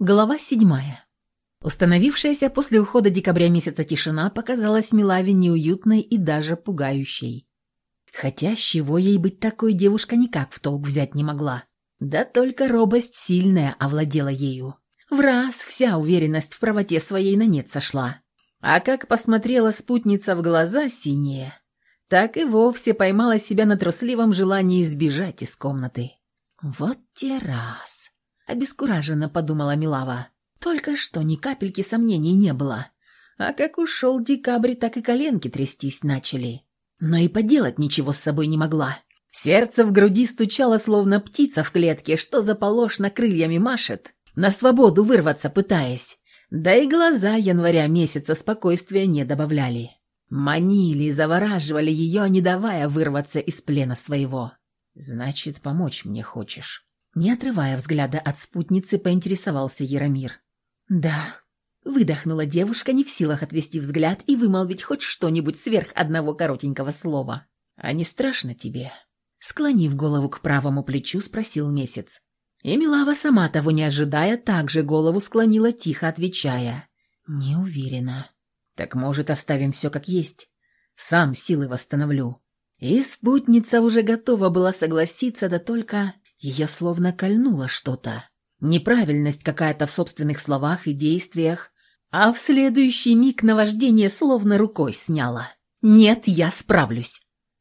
Глава седьмая. Установившаяся после ухода декабря месяца тишина показалась Милаве неуютной и даже пугающей. Хотя с чего ей быть такой девушка никак в толк взять не могла. Да только робость сильная овладела ею. В раз вся уверенность в правоте своей на нет сошла. А как посмотрела спутница в глаза синие, так и вовсе поймала себя на трусливом желании сбежать из комнаты. «Вот те раз!» Обескураженно подумала Милава. Только что ни капельки сомнений не было. А как ушел декабрь, так и коленки трястись начали. Но и поделать ничего с собой не могла. Сердце в груди стучало, словно птица в клетке, что заполошно крыльями машет, на свободу вырваться пытаясь. Да и глаза января месяца спокойствия не добавляли. Манили, завораживали ее, не давая вырваться из плена своего. «Значит, помочь мне хочешь?» Не отрывая взгляда от спутницы, поинтересовался Яромир. «Да», — выдохнула девушка, не в силах отвести взгляд и вымолвить хоть что-нибудь сверх одного коротенького слова. «А не страшно тебе?» Склонив голову к правому плечу, спросил месяц. И Милава, сама того не ожидая, также голову склонила, тихо отвечая. «Не уверена». «Так, может, оставим все как есть? Сам силы восстановлю». И спутница уже готова была согласиться, да только ее словно кольнуло что-то. Неправильность какая-то в собственных словах и действиях, а в следующий миг наваждение словно рукой сняло. «Нет, я справлюсь».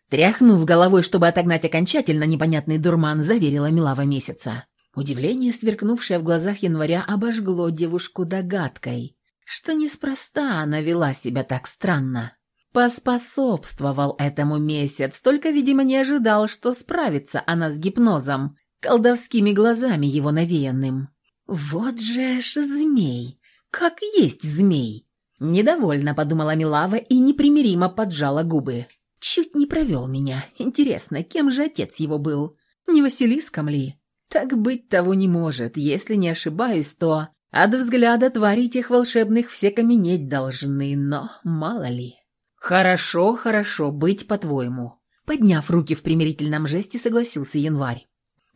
Тряхнув головой, чтобы отогнать окончательно непонятный дурман, заверила Милава месяца. Удивление, сверкнувшее в глазах января, обожгло девушку догадкой, что неспроста она вела себя так странно. Поспособствовал этому месяц, только, видимо, не ожидал, что справится она с гипнозом, колдовскими глазами его навеянным. «Вот же ж змей! Как есть змей!» Недовольно подумала Милава и непримиримо поджала губы. «Чуть не провел меня. Интересно, кем же отец его был? Не Василиском ли?» «Так быть того не может. Если не ошибаюсь, то от взгляда тварей тех волшебных все каменеть должны, но мало ли». «Хорошо, хорошо, быть по-твоему». Подняв руки в примирительном жесте, согласился Январь.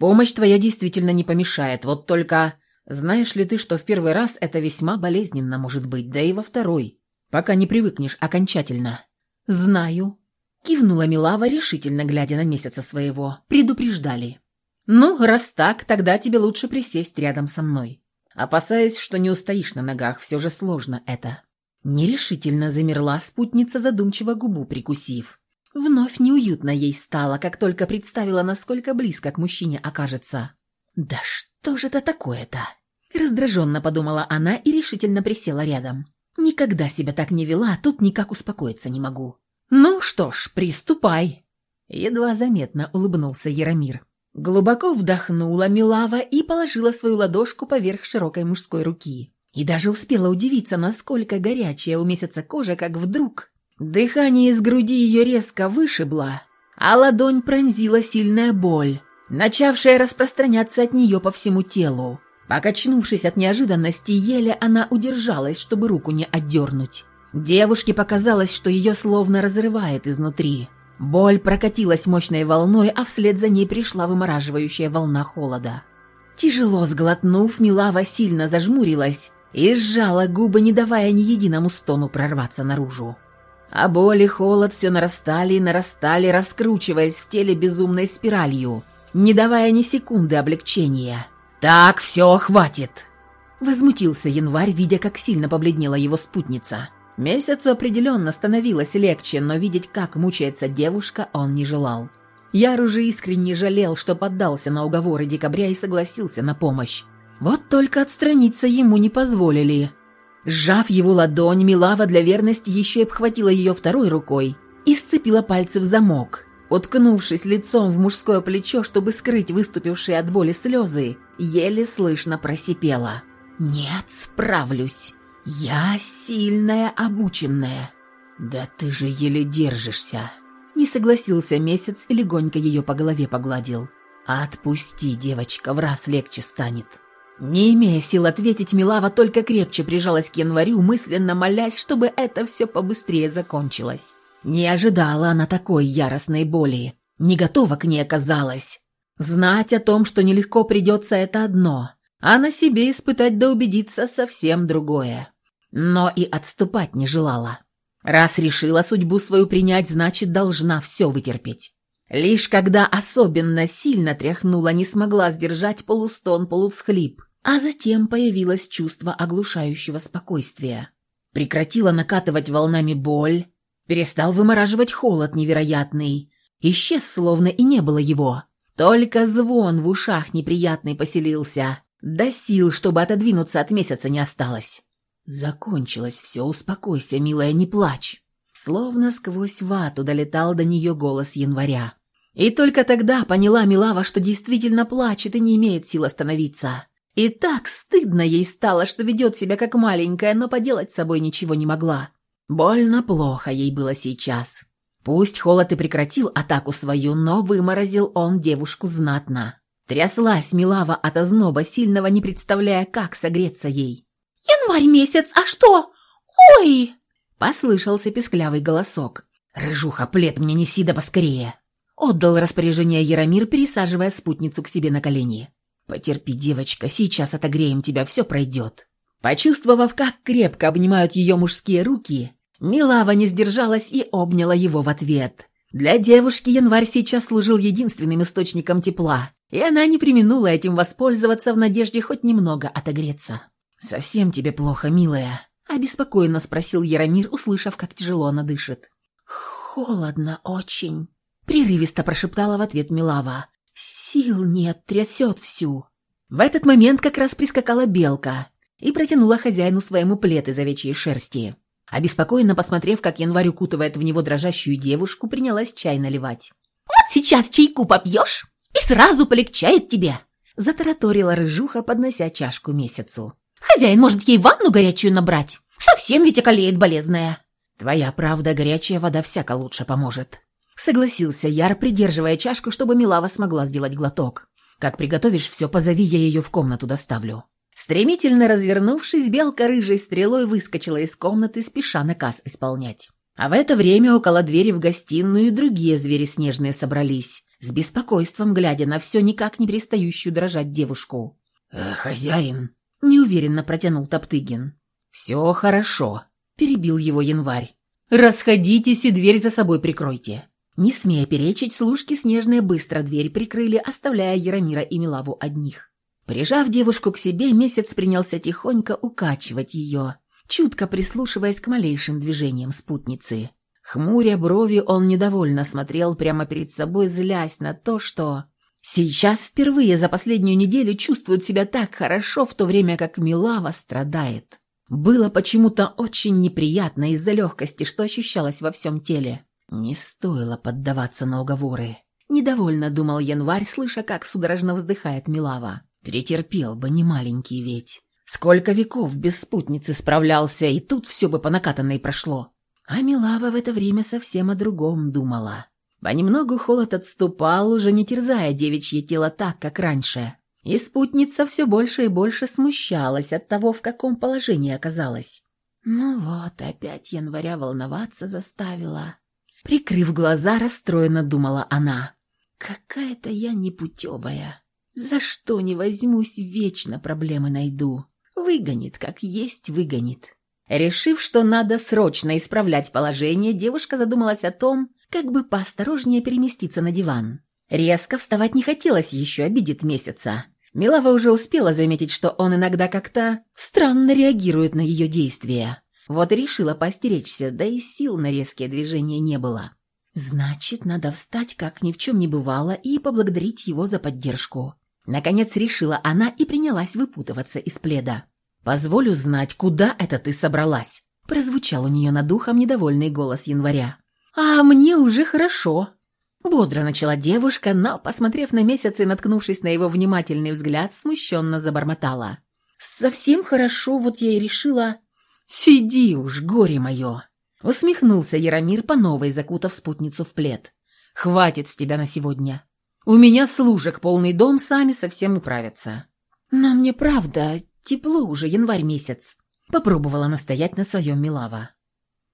Помощь твоя действительно не помешает, вот только... Знаешь ли ты, что в первый раз это весьма болезненно может быть, да и во второй, пока не привыкнешь окончательно?» «Знаю», — кивнула Милава, решительно глядя на месяца своего. «Предупреждали». «Ну, раз так, тогда тебе лучше присесть рядом со мной. Опасаюсь, что не устоишь на ногах, все же сложно это». Нерешительно замерла спутница, задумчиво губу прикусив. Вновь неуютно ей стало, как только представила, насколько близко к мужчине окажется. «Да что же это такое-то?» Раздраженно подумала она и решительно присела рядом. «Никогда себя так не вела, тут никак успокоиться не могу». «Ну что ж, приступай!» Едва заметно улыбнулся Яромир. Глубоко вдохнула Милава и положила свою ладошку поверх широкой мужской руки. И даже успела удивиться, насколько горячая у месяца кожа, как вдруг Дыхание из груди ее резко вышибло, а ладонь пронзила сильная боль, начавшая распространяться от нее по всему телу. Покачнувшись от неожиданности, еле она удержалась, чтобы руку не отдернуть. Девушке показалось, что ее словно разрывает изнутри. Боль прокатилась мощной волной, а вслед за ней пришла вымораживающая волна холода. Тяжело сглотнув, Милава сильно зажмурилась и сжала губы, не давая ни единому стону прорваться наружу. А боль и холод все нарастали и нарастали, раскручиваясь в теле безумной спиралью, не давая ни секунды облегчения. «Так, все, хватит!» Возмутился январь, видя, как сильно побледнела его спутница. Месяцу определенно становилось легче, но видеть, как мучается девушка, он не желал. Яр уже искренне жалел, что поддался на уговоры декабря и согласился на помощь. Вот только отстраниться ему не позволили. Сжав его ладонь, Милава для верности еще и обхватила ее второй рукой и сцепила пальцы в замок. Уткнувшись лицом в мужское плечо, чтобы скрыть выступившие от боли слезы, еле слышно просипела. «Нет, справлюсь. Я сильная, обученная». «Да ты же еле держишься!» Не согласился месяц и легонько ее по голове погладил. «Отпусти, девочка, в раз легче станет». Не имея сил ответить, Милава только крепче прижалась к январю, мысленно молясь, чтобы это все побыстрее закончилось. Не ожидала она такой яростной боли. Не готова к ней оказалась. Знать о том, что нелегко придется, это одно. а на себе испытать да убедиться совсем другое. Но и отступать не желала. Раз решила судьбу свою принять, значит, должна все вытерпеть. Лишь когда особенно сильно тряхнула, не смогла сдержать полустон, полувсхлип, а затем появилось чувство оглушающего спокойствия. Прекратила накатывать волнами боль, перестал вымораживать холод невероятный, исчез, словно и не было его. Только звон в ушах неприятный поселился, до сил, чтобы отодвинуться от месяца не осталось. Закончилось все, успокойся, милая, не плачь. Словно сквозь вату долетал до нее голос января. И только тогда поняла Милава, что действительно плачет и не имеет сил остановиться. И так стыдно ей стало, что ведет себя как маленькая, но поделать с собой ничего не могла. Больно плохо ей было сейчас. Пусть холод и прекратил атаку свою, но выморозил он девушку знатно. Тряслась Милава от озноба сильного, не представляя, как согреться ей. «Январь месяц, а что? Ой!» Послышался песклявый голосок. «Рыжуха, плед мне неси да поскорее!» Отдал распоряжение Яромир, пересаживая спутницу к себе на колени. «Потерпи, девочка, сейчас отогреем тебя, все пройдет». Почувствовав, как крепко обнимают ее мужские руки, Милава не сдержалась и обняла его в ответ. Для девушки январь сейчас служил единственным источником тепла, и она не применула этим воспользоваться в надежде хоть немного отогреться. «Совсем тебе плохо, милая?» – обеспокоенно спросил Яромир, услышав, как тяжело она дышит. «Холодно очень», – прерывисто прошептала в ответ Милава. «Сил нет, трясет всю». В этот момент как раз прискакала белка и протянула хозяину своему плед из овечьей шерсти. Обеспокоенно посмотрев, как январь укутывает в него дрожащую девушку, принялась чай наливать. «Вот сейчас чайку попьешь, и сразу полегчает тебе!» Затараторила рыжуха, поднося чашку месяцу. «Хозяин может ей ванну горячую набрать? Совсем ведь околеет болезная!» «Твоя правда, горячая вода всяко лучше поможет», Согласился Яр, придерживая чашку, чтобы Милава смогла сделать глоток. «Как приготовишь все, позови, я ее в комнату доставлю». Стремительно развернувшись, белка рыжей стрелой выскочила из комнаты, спеша наказ исполнять. А в это время около двери в гостиную другие звери снежные собрались, с беспокойством глядя на все никак не перестающую дрожать девушку. «Э, «Хозяин», — неуверенно протянул Топтыгин. «Все хорошо», — перебил его январь. «Расходитесь и дверь за собой прикройте». Не смея перечить, служки снежные быстро дверь прикрыли, оставляя Яромира и Милаву одних. Прижав девушку к себе, месяц принялся тихонько укачивать ее, чутко прислушиваясь к малейшим движениям спутницы. Хмуря брови, он недовольно смотрел прямо перед собой, злясь на то, что сейчас впервые за последнюю неделю чувствует себя так хорошо, в то время как Милава страдает. Было почему-то очень неприятно из-за легкости, что ощущалось во всем теле. Не стоило поддаваться на уговоры. Недовольно думал январь, слыша, как судорожно вздыхает Милава. Перетерпел бы, не маленький ведь. Сколько веков без спутницы справлялся, и тут все бы по накатанной прошло. А Милава в это время совсем о другом думала. Понемногу холод отступал, уже не терзая девичье тело так, как раньше. И спутница все больше и больше смущалась от того, в каком положении оказалась. Ну вот, опять января волноваться заставила. Прикрыв глаза, расстроенно думала она. «Какая-то я непутевая. За что не возьмусь, вечно проблемы найду. Выгонит, как есть выгонит». Решив, что надо срочно исправлять положение, девушка задумалась о том, как бы поосторожнее переместиться на диван. Резко вставать не хотелось, еще обидит месяца. Милава уже успела заметить, что он иногда как-то странно реагирует на ее действия. Вот и решила постеречься, да и сил на резкие движения не было. Значит, надо встать, как ни в чем не бывало, и поблагодарить его за поддержку. Наконец решила она и принялась выпутываться из пледа. «Позволю знать, куда это ты собралась?» Прозвучал у нее над ухом недовольный голос января. «А мне уже хорошо». Бодро начала девушка, но, посмотрев на месяц и наткнувшись на его внимательный взгляд, смущенно забормотала. «Совсем хорошо, вот я и решила...» «Сиди уж, горе мое!» Усмехнулся Яромир, по новой закутав спутницу в плед. «Хватит с тебя на сегодня. У меня служек полный дом, сами совсем управятся». «Но мне правда, тепло уже, январь месяц», — попробовала настоять на своем Милава.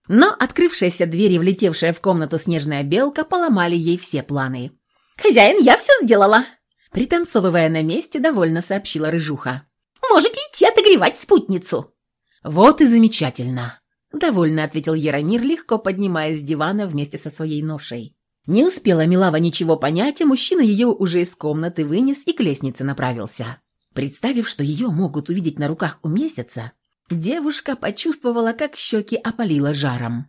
Но открывшаяся дверь и влетевшая в комнату снежная белка поломали ей все планы. «Хозяин, я все сделала!» Пританцовывая на месте, довольно сообщила Рыжуха. Можете идти отогревать спутницу». «Вот и замечательно», — довольно ответил Яромир, легко поднимаясь с дивана вместе со своей ношей. Не успела Милава ничего понять, а мужчина ее уже из комнаты вынес и к лестнице направился. Представив, что ее могут увидеть на руках у месяца, девушка почувствовала, как щеки опалила жаром.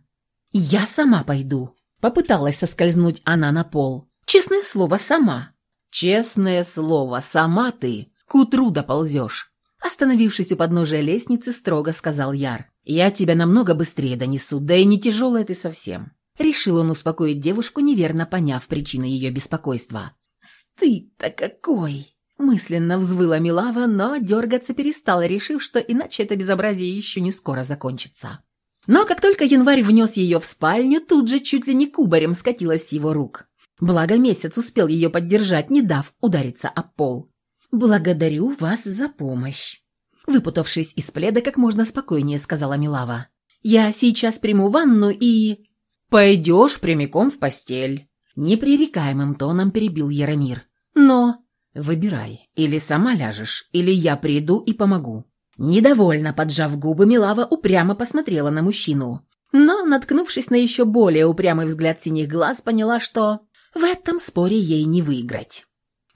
«Я сама пойду», — попыталась соскользнуть она на пол. «Честное слово, сама». «Честное слово, сама ты к утру доползешь». Остановившись у подножия лестницы, строго сказал Яр. «Я тебя намного быстрее донесу, да и не тяжелая ты совсем». Решил он успокоить девушку, неверно поняв причины ее беспокойства. «Стыд-то какой!» Мысленно взвыла Милава, но дергаться перестала, решив, что иначе это безобразие еще не скоро закончится. Но как только январь внес ее в спальню, тут же чуть ли не кубарем скатилась с его рук. Благо месяц успел ее поддержать, не дав удариться об пол. «Благодарю вас за помощь», — выпутавшись из пледа, как можно спокойнее сказала Милава. «Я сейчас приму ванну и...» «Пойдешь прямиком в постель», — непререкаемым тоном перебил Яромир. «Но...» «Выбирай, или сама ляжешь, или я приду и помогу». Недовольно поджав губы, Милава упрямо посмотрела на мужчину. Но, наткнувшись на еще более упрямый взгляд синих глаз, поняла, что в этом споре ей не выиграть.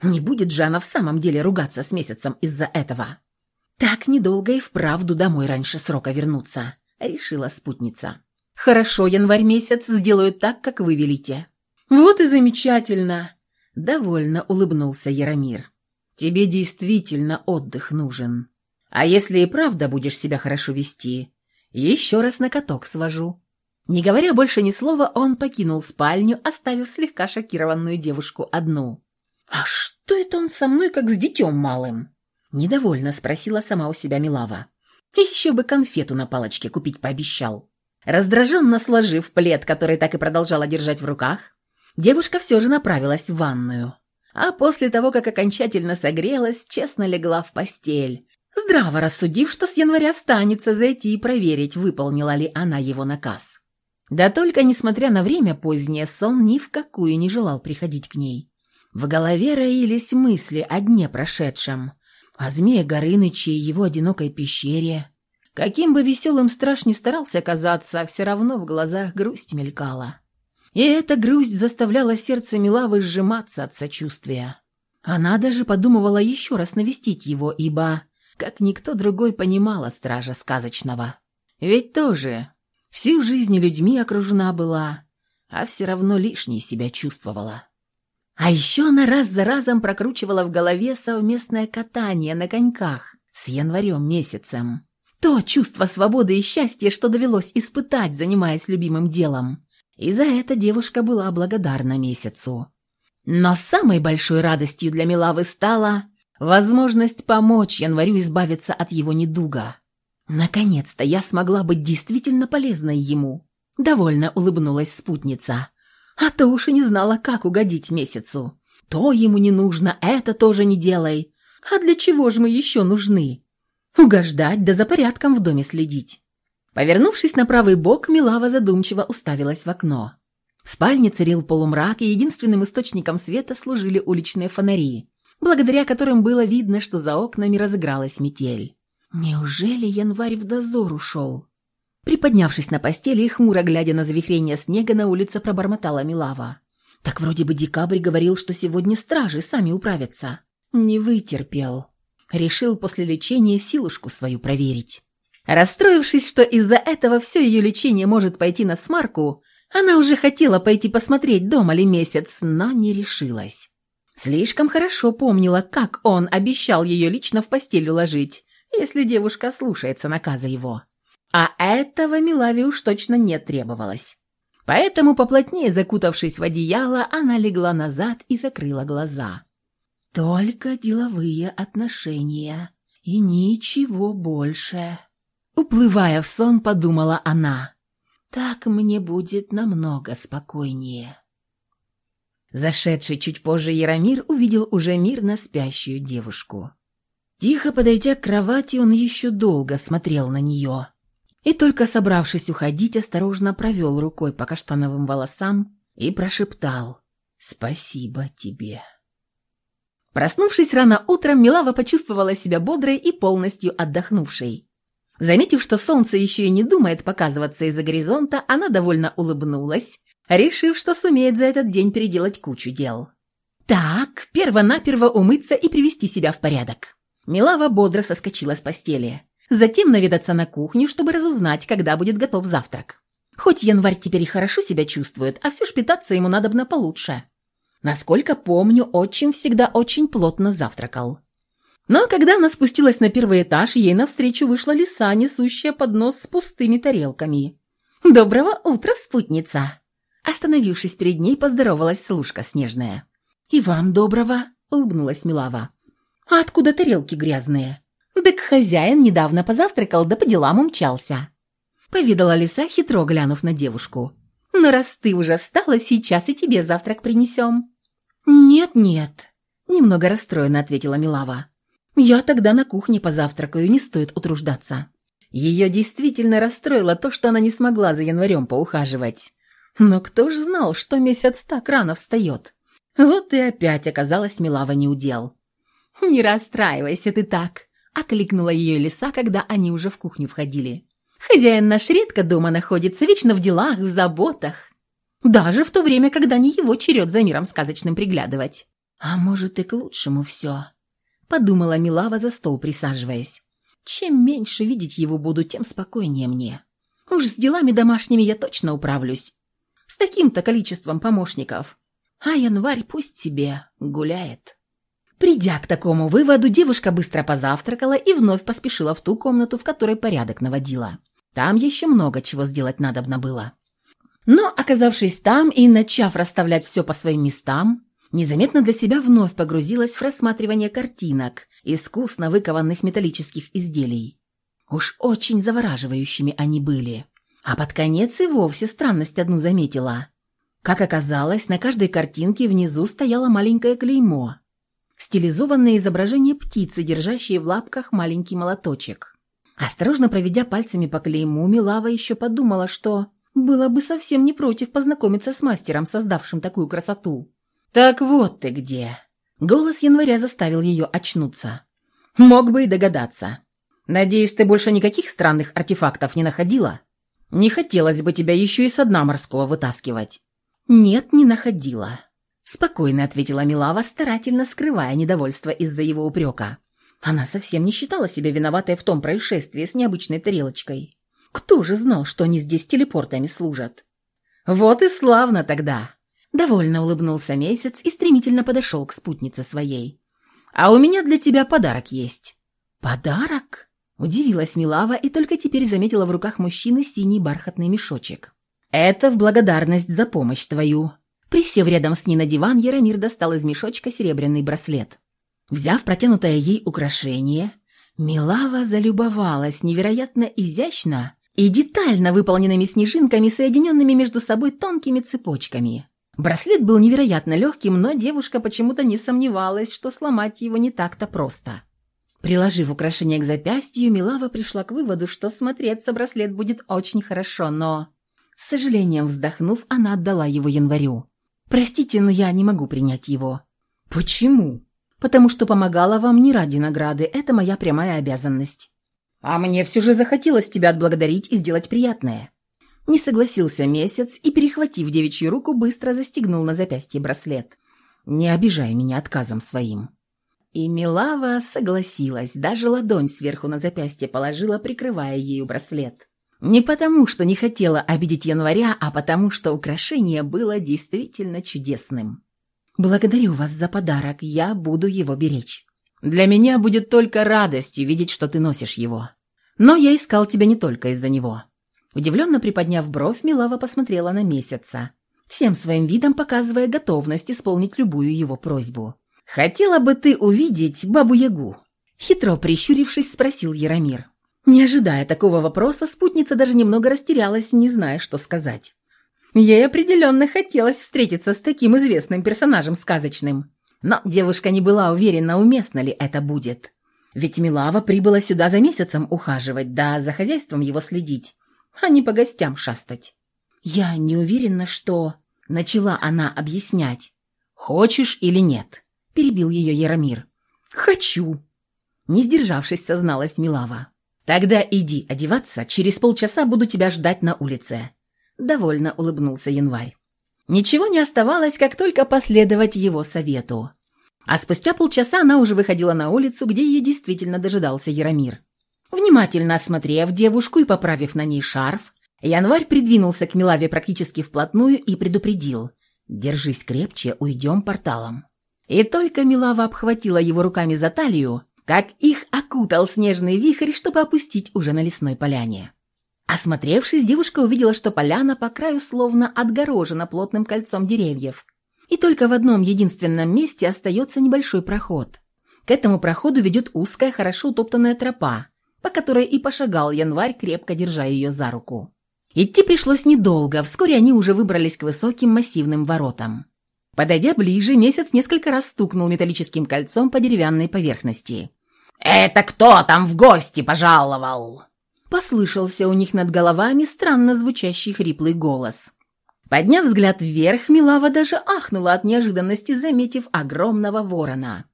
Не будет же она в самом деле ругаться с месяцем из-за этого. Так недолго и вправду домой раньше срока вернуться, решила спутница. Хорошо, январь месяц, сделаю так, как вы велите. Вот и замечательно, довольно улыбнулся Яромир. Тебе действительно отдых нужен. А если и правда будешь себя хорошо вести, еще раз на каток свожу. Не говоря больше ни слова, он покинул спальню, оставив слегка шокированную девушку одну. «А что это он со мной, как с детем малым?» Недовольно спросила сама у себя Милава. «Еще бы конфету на палочке купить пообещал». Раздраженно сложив плед, который так и продолжала держать в руках, девушка все же направилась в ванную. А после того, как окончательно согрелась, честно легла в постель, здраво рассудив, что с января останется зайти и проверить, выполнила ли она его наказ. Да только, несмотря на время позднее, сон ни в какую не желал приходить к ней. В голове роились мысли о дне прошедшем, о змее Горыныче и его одинокой пещере, Каким бы веселым страж ни старался казаться, все равно в глазах грусть мелькала. И эта грусть заставляла сердце Милавы сжиматься от сочувствия. Она даже подумывала еще раз навестить его, ибо, как никто другой, понимала стража сказочного. Ведь тоже всю жизнь людьми окружена была, а все равно лишней себя чувствовала. А еще она раз за разом прокручивала в голове совместное катание на коньках с январем месяцем. То чувство свободы и счастья, что довелось испытать, занимаясь любимым делом. И за это девушка была благодарна месяцу. Но самой большой радостью для Милавы стала возможность помочь январю избавиться от его недуга. Наконец-то я смогла быть действительно полезной ему. Довольно улыбнулась спутница. А то уж и не знала, как угодить месяцу. То ему не нужно, это тоже не делай. А для чего же мы еще нужны? Угождать, да за порядком в доме следить. Повернувшись на правый бок, Милава задумчиво уставилась в окно. В спальне царил полумрак, и единственным источником света служили уличные фонари, благодаря которым было видно, что за окнами разыгралась метель. Неужели январь в дозор ушел? Приподнявшись на постели и хмуро глядя на завихрение снега, на улице пробормотала Милава. Так вроде бы декабрь говорил, что сегодня стражи сами управятся. Не вытерпел. Решил после лечения силушку свою проверить. Расстроившись, что из-за этого все ее лечение может пойти на смарку, она уже хотела пойти посмотреть, дома ли месяц, но не решилась. Слишком хорошо помнила, как он обещал ее лично в постель уложить, если девушка слушается наказа его. А этого Милаве уж точно не требовалось. Поэтому, поплотнее закутавшись в одеяло, она легла назад и закрыла глаза. Только деловые отношения и ничего больше. Уплывая в сон, подумала она. Так мне будет намного спокойнее. Зашедший чуть позже Яромир увидел уже мирно спящую девушку. Тихо подойдя к кровати, он еще долго смотрел на нее. И только собравшись уходить, осторожно провел рукой по каштановым волосам и прошептал «Спасибо тебе». Проснувшись рано утром, Милава почувствовала себя бодрой и полностью отдохнувшей. Заметив, что солнце еще и не думает показываться из-за горизонта, она довольно улыбнулась, решив, что сумеет за этот день переделать кучу дел. Так, перво-наперво умыться и привести себя в порядок. Милава бодро соскочила с постели. Затем наведаться на кухню, чтобы разузнать, когда будет готов завтрак. Хоть январь теперь и хорошо себя чувствует, а все ж питаться ему надобно получше. Насколько помню, отчим всегда очень плотно завтракал. Но когда она спустилась на первый этаж, ей навстречу вышла лиса, несущая поднос с пустыми тарелками. «Доброго утра, спутница!» Остановившись перед ней, поздоровалась служка снежная. «И вам доброго!» — улыбнулась Милава. «А откуда тарелки грязные?» «Так хозяин недавно позавтракал, да по делам умчался», — повидала лиса, хитро глянув на девушку. «Но раз ты уже встала, сейчас и тебе завтрак принесем». «Нет-нет», — немного расстроенно ответила Милава. «Я тогда на кухне позавтракаю, не стоит утруждаться». Ее действительно расстроило то, что она не смогла за январем поухаживать. Но кто ж знал, что месяц так рано встает? Вот и опять оказалась Милава неудел. «Не расстраивайся ты так», — окликнула ее лиса, когда они уже в кухню входили. «Хозяин наш редко дома находится, вечно в делах, в заботах. Даже в то время, когда не его черед за миром сказочным приглядывать. А может, и к лучшему все», — подумала Милава за стол, присаживаясь. «Чем меньше видеть его буду, тем спокойнее мне. Уж с делами домашними я точно управлюсь. С таким-то количеством помощников. А январь пусть себе гуляет». Придя к такому выводу, девушка быстро позавтракала и вновь поспешила в ту комнату, в которой порядок наводила. Там еще много чего сделать надобно было. Но, оказавшись там и начав расставлять все по своим местам, незаметно для себя вновь погрузилась в рассматривание картинок, искусно выкованных металлических изделий. Уж очень завораживающими они были. А под конец и вовсе странность одну заметила. Как оказалось, на каждой картинке внизу стояло маленькое клеймо. Стилизованное изображение птицы, держащей в лапках маленький молоточек. Осторожно проведя пальцами по клейму, Милава еще подумала, что было бы совсем не против познакомиться с мастером, создавшим такую красоту. «Так вот ты где!» Голос января заставил ее очнуться. «Мог бы и догадаться. Надеюсь, ты больше никаких странных артефактов не находила? Не хотелось бы тебя еще и со дна морского вытаскивать». «Нет, не находила», — спокойно ответила Милава, старательно скрывая недовольство из-за его упрека. Она совсем не считала себя виноватой в том происшествии с необычной тарелочкой. Кто же знал, что они здесь телепортами служат? Вот и славно тогда. Довольно улыбнулся месяц и стремительно подошел к спутнице своей. А у меня для тебя подарок есть. Подарок? Удивилась Милава и только теперь заметила в руках мужчины синий бархатный мешочек. Это в благодарность за помощь твою. Присев рядом с ней на диван, Яромир достал из мешочка серебряный браслет. Взяв протянутое ей украшение, Милава залюбовалась невероятно изящно и детально выполненными снежинками, соединенными между собой тонкими цепочками. Браслет был невероятно легким, но девушка почему-то не сомневалась, что сломать его не так-то просто. Приложив украшение к запястью, Милава пришла к выводу, что смотреться браслет будет очень хорошо, но... С сожалением вздохнув, она отдала его январю. «Простите, но я не могу принять его». «Почему?» «Потому что помогала вам не ради награды, это моя прямая обязанность». А мне все же захотелось тебя отблагодарить и сделать приятное». Не согласился месяц и, перехватив девичью руку, быстро застегнул на запястье браслет. «Не обижай меня отказом своим». И Милава согласилась, даже ладонь сверху на запястье положила, прикрывая ею браслет. Не потому, что не хотела обидеть января, а потому, что украшение было действительно чудесным. «Благодарю вас за подарок, я буду его беречь». Для меня будет только радостью видеть, что ты носишь его. Но я искал тебя не только из-за него». Удивленно приподняв бровь, Милава посмотрела на месяца, всем своим видом показывая готовность исполнить любую его просьбу. «Хотела бы ты увидеть Бабу-Ягу?» Хитро прищурившись, спросил Яромир. Не ожидая такого вопроса, спутница даже немного растерялась, не зная, что сказать. Ей определенно хотелось встретиться с таким известным персонажем сказочным. Но девушка не была уверена, уместно ли это будет. Ведь Милава прибыла сюда за месяцем ухаживать, да за хозяйством его следить, а не по гостям шастать. «Я не уверена, что...» — начала она объяснять. «Хочешь или нет?» —– перебил ее Яромир. «Хочу!» Не сдержавшись, созналась Милава. «Тогда иди одеваться, через полчаса буду тебя ждать на улице». Довольно улыбнулся Январь. Ничего не оставалось, как только последовать его совету. А спустя полчаса она уже выходила на улицу, где ее действительно дожидался Яромир. Внимательно осмотрев девушку и поправив на ней шарф, Январь придвинулся к Милаве практически вплотную и предупредил. «Держись крепче, уйдем порталом». И только Милава обхватила его руками за талию, как их окутал снежный вихрь, чтобы опустить уже на лесной поляне. Осмотревшись, девушка увидела, что поляна по краю словно отгорожена плотным кольцом деревьев, и только в одном единственном месте остается небольшой проход. К этому проходу ведет узкая, хорошо утоптанная тропа, по которой и пошагал январь, крепко держа ее за руку. Идти пришлось недолго, вскоре они уже выбрались к высоким массивным воротам. Подойдя ближе, месяц несколько раз стукнул металлическим кольцом по деревянной поверхности. «Это кто там в гости пожаловал?» Послышался у них над головами странно звучащий хриплый голос. Подняв взгляд вверх, Милава даже ахнула от неожиданности, заметив огромного ворона.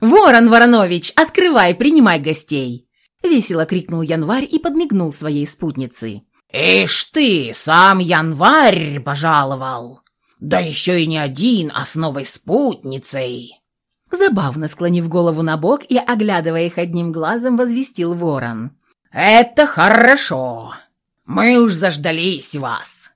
«Ворон Воронович, открывай, принимай гостей!» Весело крикнул Январь и подмигнул своей спутнице. «Ишь ты, сам Январь пожаловал! Да еще и не один, а с новой спутницей!» Забавно склонив голову на бок и оглядывая их одним глазом, возвестил ворон. «Это хорошо! Мы уж заждались вас!»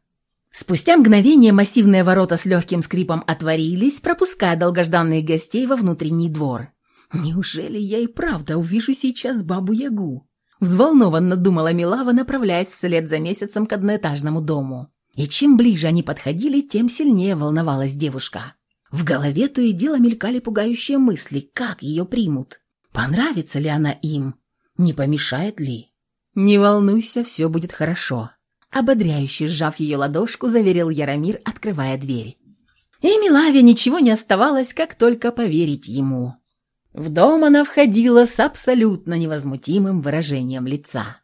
Спустя мгновение массивные ворота с легким скрипом отворились, пропуская долгожданных гостей во внутренний двор. «Неужели я и правда увижу сейчас бабу-ягу?» Взволнованно думала Милава, направляясь вслед за месяцем к одноэтажному дому. И чем ближе они подходили, тем сильнее волновалась девушка. В голове то и дело мелькали пугающие мысли, как ее примут. Понравится ли она им? Не помешает ли? «Не волнуйся, все будет хорошо», — ободряюще сжав ее ладошку, заверил Яромир, открывая дверь. И Милаве ничего не оставалось, как только поверить ему. В дом она входила с абсолютно невозмутимым выражением лица.